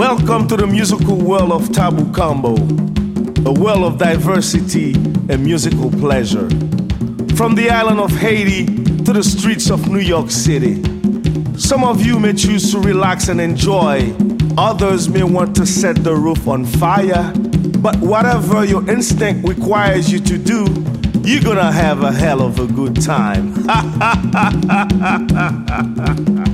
Welcome to the musical world of Tabou Combo, a world of diversity and musical pleasure. From the island of Haiti to the streets of New York City. Some of you may choose to relax and enjoy, others may want to set the roof on fire. But whatever your instinct requires you to do, you're gonna have a hell of a good time.